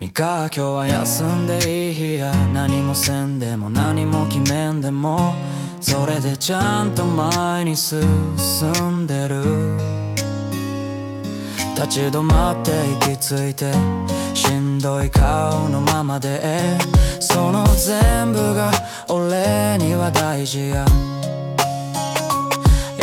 ミカ今日は休んでいい日や何もせんでも何も決めんでもそれでちゃんと前に進んでる立ち止まって息ついてしんどい顔のままでその全部が俺には大事や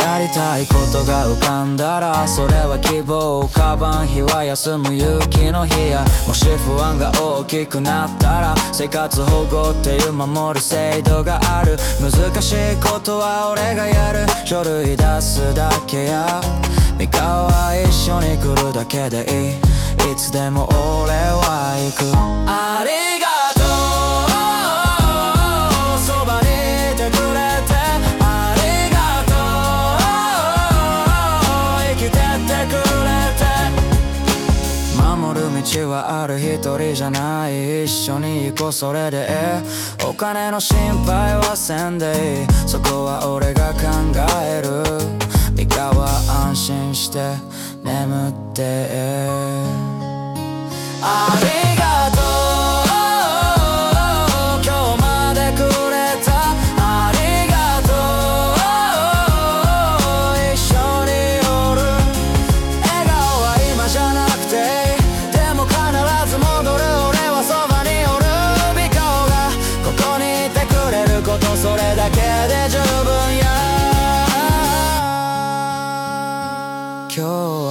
や。りたいことが浮かんだらそれは希望をカバン日は休む雪の日やもし不安が大きくなったら生活保護っていう守る制度がある難しいことは俺がやる書類出すだけや三河は一緒に来るだけでいい。いつでも俺は行く。守る道はある一人じゃない一緒に行こうそれでお金の心配はせんでいい。そこは俺が考える。三河は安心して眠ってええ。ことそれだけで十分や。今日